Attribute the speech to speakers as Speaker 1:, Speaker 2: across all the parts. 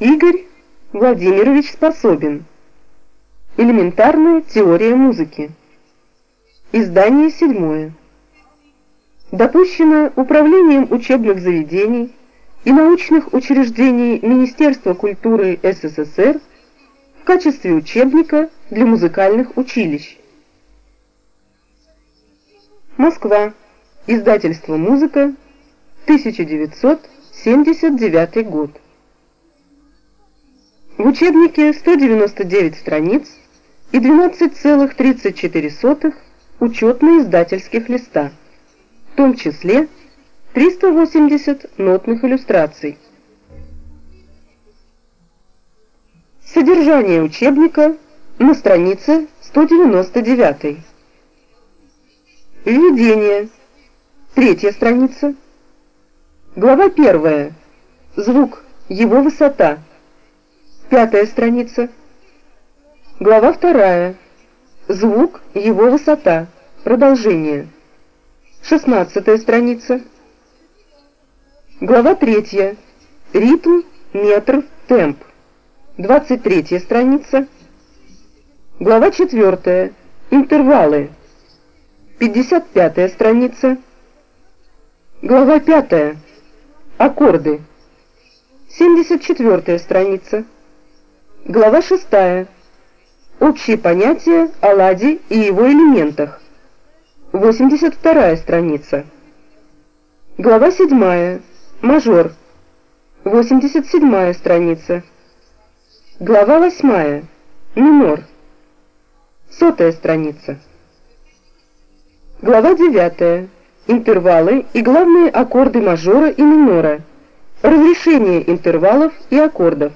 Speaker 1: Игорь Владимирович способен. Элементарная теория музыки. Издание седьмое. Допущено Управлением учебных заведений и научных учреждений Министерства культуры СССР в качестве учебника для музыкальных училищ. Москва. Издательство «Музыка», 1979 год. В учебнике 199 страниц и 12,34 учетно-издательских листа, в том числе 380 нотных иллюстраций. Содержание учебника на странице 199. Введение. Третья страница. Глава первая. Звук. Его высота. Пятая страница. Глава вторая. Звук, его высота. Продолжение. Шестнадцатая страница. Глава третья. Ритм, метр, темп. Двадцать третья страница. Глава четвертая. Интервалы. Пятьдесят пятая страница. Глава пятая. Аккорды. Семьдесят четвертая страница. Глава 6. Общие понятия о ладе и его элементах. 82 страница. Глава 7. Мажор. 87 страница. Глава 8. Минор. Сотая страница. Глава 9. Интервалы и главные аккорды мажора и минора. Разрешение интервалов и аккордов.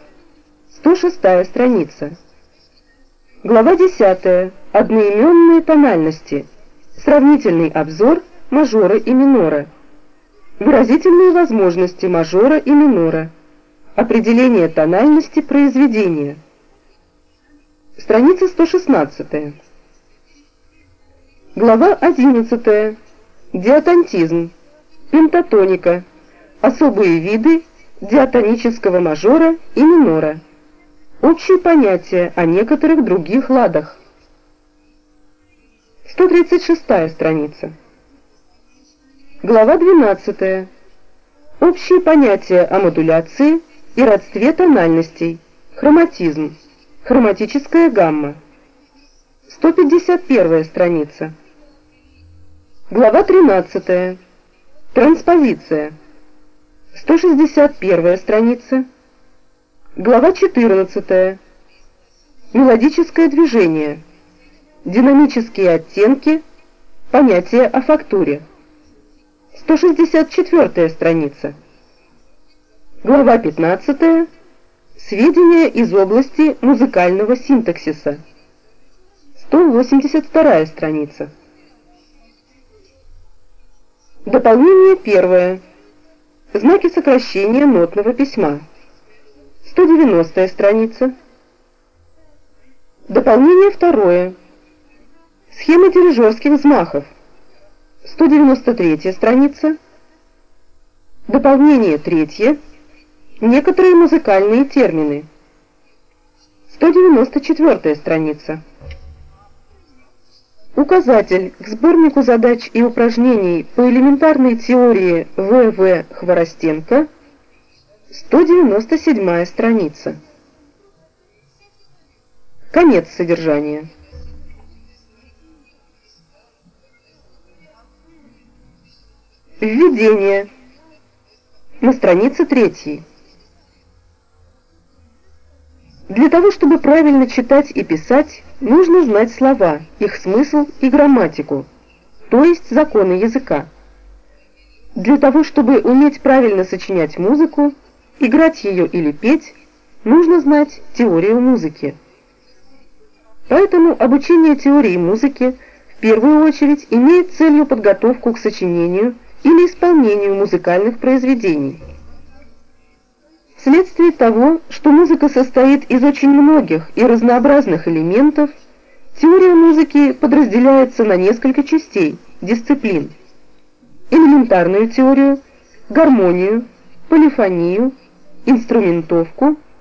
Speaker 1: 106 страница. Глава 10. Одноименные тональности. Сравнительный обзор мажора и минора. Выразительные возможности мажора и минора. Определение тональности произведения. Страница 116. Глава 11. Диатонтизм. Пентатоника. Особые виды диатонического мажора и минора. Общие понятия о некоторых других ладах. 136 страница. Глава 12. Общие понятия о модуляции и родстве тональностей. Хроматизм. Хроматическая гамма. 151 страница. Глава 13. Транспозиция. 161 страница. Глава 14. Мелодическое движение. Динамические оттенки. Понятие о фактуре. 164 страница. Глава 15. Сведения из области музыкального синтаксиса. 182 страница. Дополнение первое. Знаки сокращения нотного письма. 190 страница. Дополнение второе. Схема дирижерских взмахов. 193 страница. Дополнение третье. Некоторые музыкальные термины. 194 страница. Указатель к сборнику задач и упражнений по элементарной теории В.В. Хворостенко – 197 страница. Конец содержания. Введение. На странице 3. Для того, чтобы правильно читать и писать, нужно знать слова, их смысл и грамматику, то есть законы языка. Для того, чтобы уметь правильно сочинять музыку, играть ее или петь, нужно знать теорию музыки. Поэтому обучение теории музыки в первую очередь имеет целью подготовку к сочинению или исполнению музыкальных произведений. Вследствие того, что музыка состоит из очень многих и разнообразных элементов, теория музыки подразделяется на несколько частей, дисциплин. Элементарную теорию, гармонию, полифонию, инструментовку –